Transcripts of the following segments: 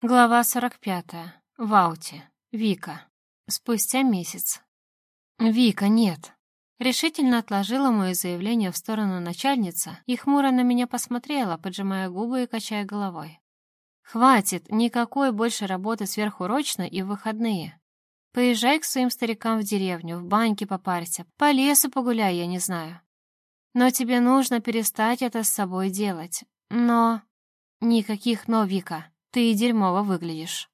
Глава 45. В ауте. Вика. Спустя месяц. «Вика, нет!» Решительно отложила мое заявление в сторону начальница и хмуро на меня посмотрела, поджимая губы и качая головой. «Хватит, никакой больше работы сверхурочно и в выходные. Поезжай к своим старикам в деревню, в баньке попарься, по лесу погуляй, я не знаю. Но тебе нужно перестать это с собой делать. Но... Никаких «но», Вика. Ты и дерьмово выглядишь».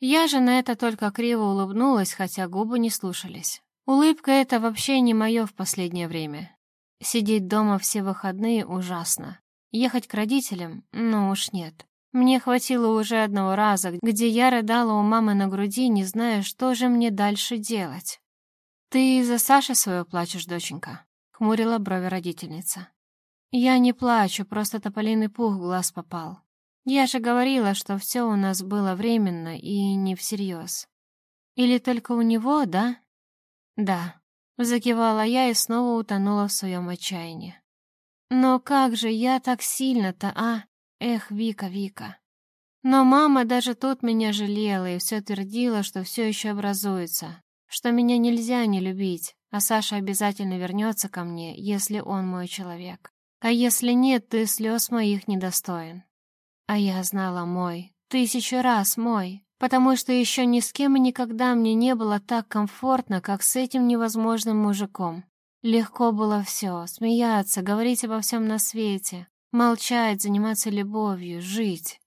Я же на это только криво улыбнулась, хотя губы не слушались. Улыбка — это вообще не мое в последнее время. Сидеть дома все выходные ужасно. Ехать к родителям? Ну уж нет. Мне хватило уже одного раза, где я рыдала у мамы на груди, не зная, что же мне дальше делать. «Ты из-за Саши свою плачешь, доченька?» — хмурила брови родительница. «Я не плачу, просто тополиный пух в глаз попал. Я же говорила, что все у нас было временно и не всерьез. Или только у него, да? Да. Закивала я и снова утонула в своем отчаянии. Но как же я так сильно-то, а? Эх, Вика, Вика. Но мама даже тут меня жалела и все твердила, что все еще образуется, что меня нельзя не любить, а Саша обязательно вернется ко мне, если он мой человек. А если нет, ты слез моих недостоин. А я знала мой, тысячу раз мой, потому что еще ни с кем и никогда мне не было так комфортно, как с этим невозможным мужиком. Легко было все, смеяться, говорить обо всем на свете, молчать, заниматься любовью, жить.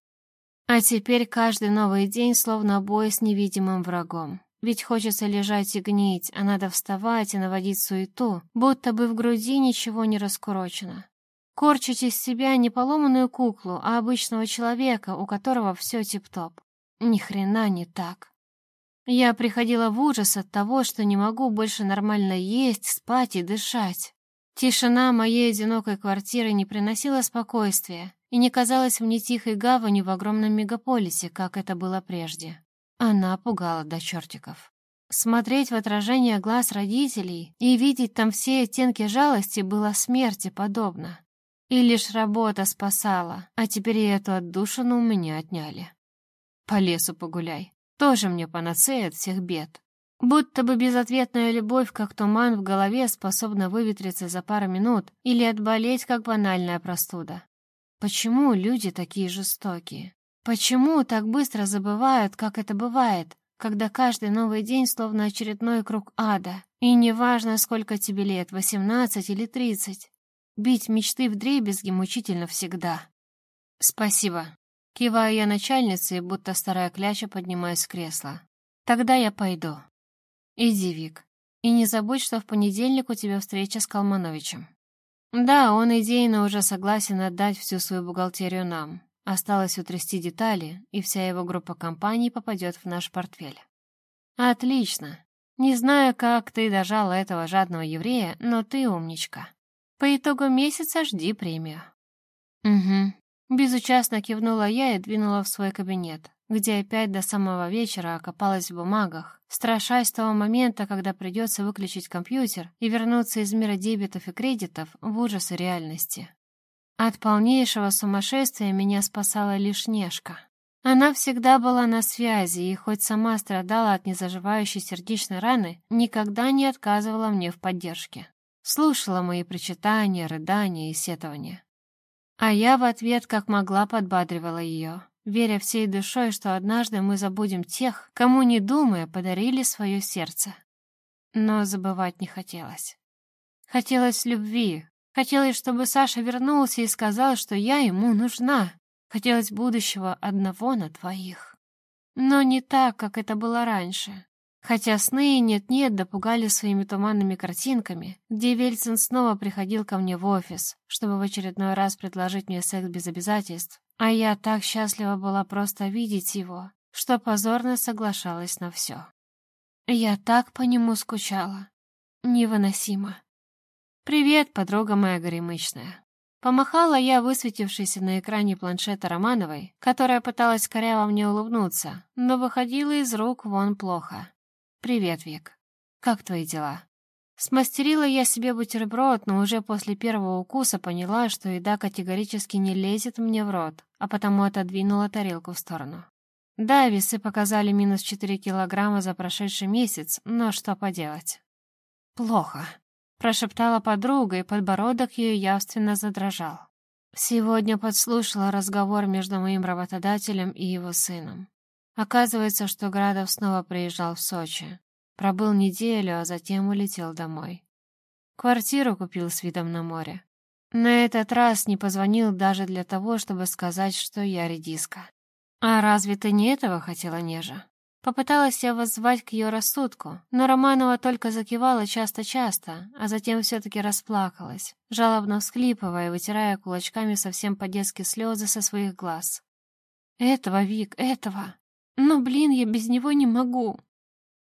А теперь каждый новый день словно бой с невидимым врагом. Ведь хочется лежать и гнить, а надо вставать и наводить суету, будто бы в груди ничего не раскурочено корчить из себя не поломанную куклу, а обычного человека, у которого все тип-топ. Ни хрена не так. Я приходила в ужас от того, что не могу больше нормально есть, спать и дышать. Тишина моей одинокой квартиры не приносила спокойствия и не казалась мне тихой гаванью в огромном мегаполисе, как это было прежде. Она пугала до чертиков. Смотреть в отражение глаз родителей и видеть там все оттенки жалости было смерти подобно. И лишь работа спасала, а теперь и эту отдушину у меня отняли. По лесу погуляй. Тоже мне панацея от всех бед. Будто бы безответная любовь, как туман в голове, способна выветриться за пару минут или отболеть, как банальная простуда. Почему люди такие жестокие? Почему так быстро забывают, как это бывает, когда каждый новый день словно очередной круг ада? И неважно, сколько тебе лет, 18 или 30, Бить мечты в дребезги мучительно всегда. Спасибо. Киваю я начальнице, будто старая кляча поднимаюсь с кресла. Тогда я пойду. Иди, Вик. И не забудь, что в понедельник у тебя встреча с Калмановичем. Да, он идейно уже согласен отдать всю свою бухгалтерию нам. Осталось утрясти детали, и вся его группа компаний попадет в наш портфель. Отлично. Не знаю, как ты дожала этого жадного еврея, но ты умничка. По итогу месяца жди премию». «Угу». Безучастно кивнула я и двинула в свой кабинет, где опять до самого вечера окопалась в бумагах, страшась того момента, когда придется выключить компьютер и вернуться из мира дебетов и кредитов в ужасы реальности. От полнейшего сумасшествия меня спасала лишь Нешка. Она всегда была на связи, и хоть сама страдала от незаживающей сердечной раны, никогда не отказывала мне в поддержке слушала мои причитания, рыдания и сетования. А я в ответ как могла подбадривала ее, веря всей душой, что однажды мы забудем тех, кому, не думая, подарили свое сердце. Но забывать не хотелось. Хотелось любви, хотелось, чтобы Саша вернулся и сказал, что я ему нужна. Хотелось будущего одного на двоих. Но не так, как это было раньше. Хотя сны нет-нет допугали своими туманными картинками, где Вельцин снова приходил ко мне в офис, чтобы в очередной раз предложить мне секс без обязательств, а я так счастлива была просто видеть его, что позорно соглашалась на все. Я так по нему скучала. Невыносимо. «Привет, подруга моя горемычная». Помахала я высветившейся на экране планшета Романовой, которая пыталась коряво мне улыбнуться, но выходила из рук вон плохо. «Привет, Вик. Как твои дела?» Смастерила я себе бутерброд, но уже после первого укуса поняла, что еда категорически не лезет мне в рот, а потому отодвинула тарелку в сторону. Да, весы показали минус 4 килограмма за прошедший месяц, но что поделать? Плохо, прошептала подруга, и подбородок ее явственно задрожал. Сегодня подслушала разговор между моим работодателем и его сыном. Оказывается, что Градов снова приезжал в Сочи. Пробыл неделю, а затем улетел домой. Квартиру купил с видом на море. На этот раз не позвонил даже для того, чтобы сказать, что я редиска. «А разве ты не этого хотела, Нежа?» Попыталась я воззвать к ее рассудку, но Романова только закивала часто-часто, а затем все-таки расплакалась, жалобно всхлипывая вытирая кулачками совсем по-детски слезы со своих глаз. «Этого, Вик, этого! Но, блин, я без него не могу!»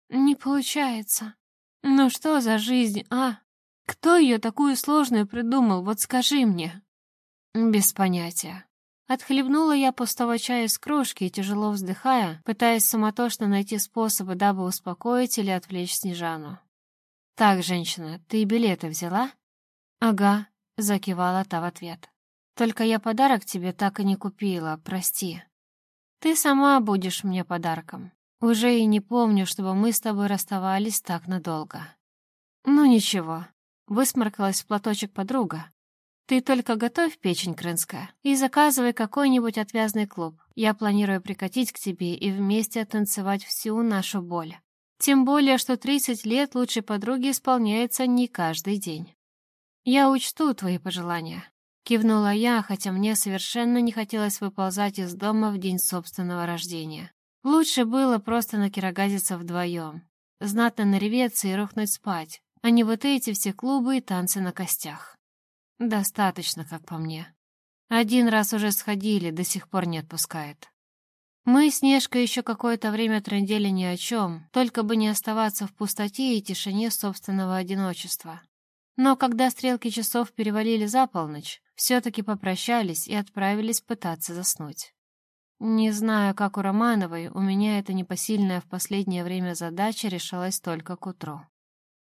«Не получается. Ну что за жизнь, а? Кто ее такую сложную придумал, вот скажи мне?» «Без понятия». Отхлебнула я пустого чая из кружки и, тяжело вздыхая, пытаясь суматошно найти способы, дабы успокоить или отвлечь Снежану. «Так, женщина, ты билеты взяла?» «Ага», — закивала та в ответ. «Только я подарок тебе так и не купила, прости. Ты сама будешь мне подарком. Уже и не помню, чтобы мы с тобой расставались так надолго. Ну ничего, высморкалась в платочек подруга. Ты только готовь печень крынская и заказывай какой-нибудь отвязный клуб. Я планирую прикатить к тебе и вместе оттанцевать всю нашу боль. Тем более, что 30 лет лучшей подруги исполняется не каждый день. Я учту твои пожелания. Кивнула я, хотя мне совершенно не хотелось выползать из дома в день собственного рождения. Лучше было просто накирогазиться вдвоем, знатно нареветься и рухнуть спать, а не вот эти все клубы и танцы на костях. Достаточно, как по мне. Один раз уже сходили, до сих пор не отпускает. Мы с Нежкой еще какое-то время трындели ни о чем, только бы не оставаться в пустоте и тишине собственного одиночества. Но когда стрелки часов перевалили за полночь, все-таки попрощались и отправились пытаться заснуть. Не знаю, как у Романовой, у меня эта непосильная в последнее время задача решалась только к утру.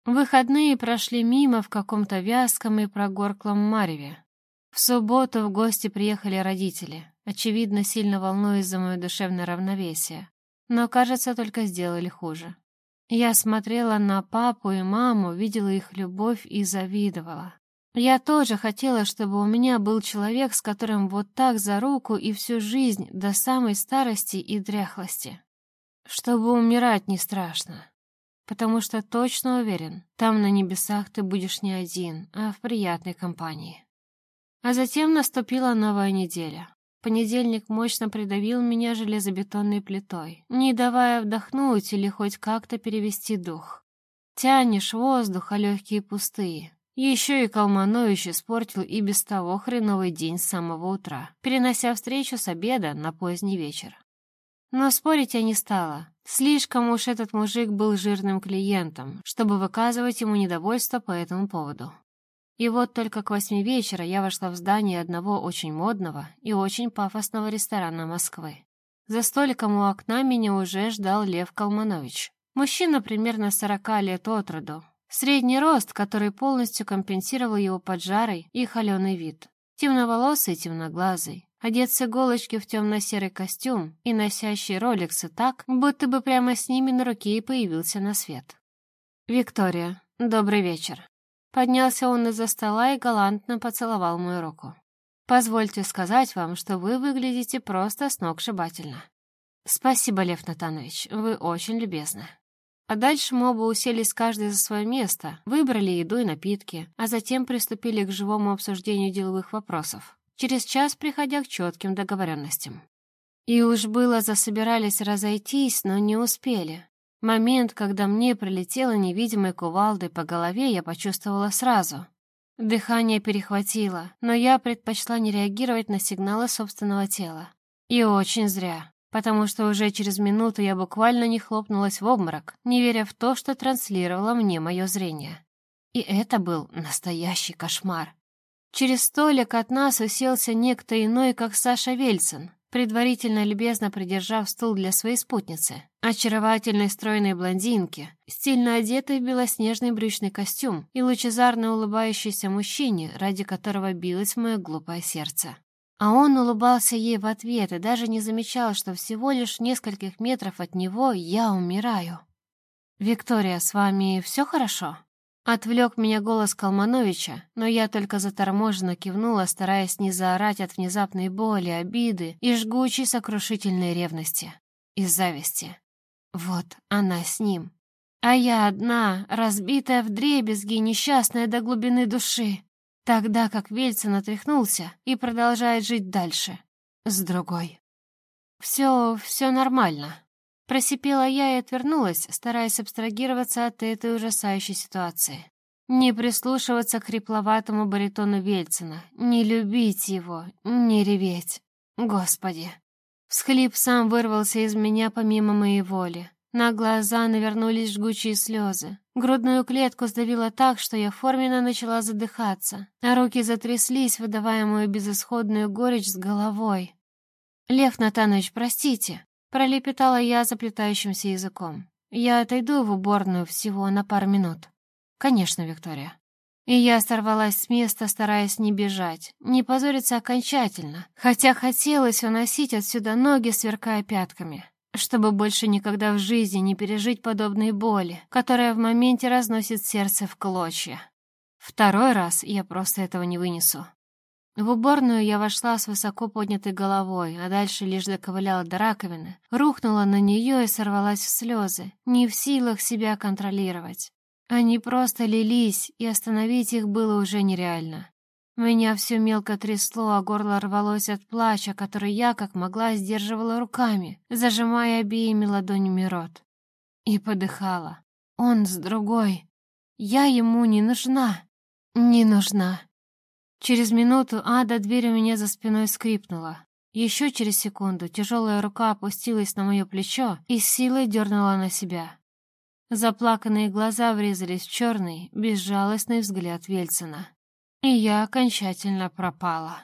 Выходные прошли мимо в каком-то вязком и прогорклом мареве. В субботу в гости приехали родители, очевидно, сильно волнуясь за мое душевное равновесие, но, кажется, только сделали хуже. Я смотрела на папу и маму, видела их любовь и завидовала. Я тоже хотела, чтобы у меня был человек, с которым вот так за руку и всю жизнь до самой старости и дряхлости. Чтобы умирать не страшно. Потому что точно уверен, там на небесах ты будешь не один, а в приятной компании. А затем наступила новая неделя. Понедельник мощно придавил меня железобетонной плитой, не давая вдохнуть или хоть как-то перевести дух. Тянешь воздух, а легкие пустые. Еще и Калманович испортил и без того хреновый день с самого утра, перенося встречу с обеда на поздний вечер. Но спорить я не стала. Слишком уж этот мужик был жирным клиентом, чтобы выказывать ему недовольство по этому поводу. И вот только к восьми вечера я вошла в здание одного очень модного и очень пафосного ресторана Москвы. За столиком у окна меня уже ждал Лев Калманович. Мужчина примерно сорока лет от роду, Средний рост, который полностью компенсировал его поджарый и холеный вид. Темноволосый темноглазый, одет с иголочки в темно-серый костюм и носящий роликсы так, будто бы прямо с ними на руке и появился на свет. «Виктория, добрый вечер». Поднялся он из-за стола и галантно поцеловал мою руку. «Позвольте сказать вам, что вы выглядите просто сногсшибательно». «Спасибо, Лев Натанович, вы очень любезны». А дальше мы оба уселись каждый за свое место, выбрали еду и напитки, а затем приступили к живому обсуждению деловых вопросов, через час приходя к четким договоренностям. И уж было засобирались разойтись, но не успели. Момент, когда мне прилетела невидимой кувалдой по голове, я почувствовала сразу. Дыхание перехватило, но я предпочла не реагировать на сигналы собственного тела. И очень зря потому что уже через минуту я буквально не хлопнулась в обморок, не веря в то, что транслировало мне мое зрение. И это был настоящий кошмар. Через столик от нас уселся некто иной, как Саша Вельцин, предварительно любезно придержав стул для своей спутницы, очаровательной стройной блондинки, стильно одетой в белоснежный брючный костюм и лучезарно улыбающейся мужчине, ради которого билось мое глупое сердце. А он улыбался ей в ответ и даже не замечал, что всего лишь нескольких метров от него я умираю. «Виктория, с вами все хорошо?» Отвлек меня голос Калмановича, но я только заторможенно кивнула, стараясь не заорать от внезапной боли, обиды и жгучей сокрушительной ревности и зависти. Вот она с ним. А я одна, разбитая в дребезги, несчастная до глубины души. Тогда как Вельцин отряхнулся и продолжает жить дальше. С другой. «Все, все нормально», Просипела я и отвернулась, стараясь абстрагироваться от этой ужасающей ситуации. Не прислушиваться к хрипловатому баритону Вельцина, не любить его, не реветь. Господи. Всхлип сам вырвался из меня помимо моей воли. На глаза навернулись жгучие слезы. Грудную клетку сдавило так, что я форменно начала задыхаться, а руки затряслись, выдавая мою безысходную горечь с головой. «Лев Натанович, простите», Пролепетала я заплетающимся языком. Я отойду в уборную всего на пару минут. Конечно, Виктория. И я сорвалась с места, стараясь не бежать, не позориться окончательно, хотя хотелось уносить отсюда ноги, сверкая пятками, чтобы больше никогда в жизни не пережить подобные боли, которая в моменте разносит сердце в клочья. Второй раз я просто этого не вынесу. В уборную я вошла с высоко поднятой головой, а дальше лишь доковыляла до раковины, рухнула на нее и сорвалась в слезы, не в силах себя контролировать. Они просто лились, и остановить их было уже нереально. Меня все мелко трясло, а горло рвалось от плача, который я, как могла, сдерживала руками, зажимая обеими ладонями рот. И подыхала. Он с другой. Я ему не нужна. Не нужна. Через минуту ада дверь у меня за спиной скрипнула. Еще через секунду тяжелая рука опустилась на мое плечо и с силой дернула на себя. Заплаканные глаза врезались в черный, безжалостный взгляд Вельцина. И я окончательно пропала.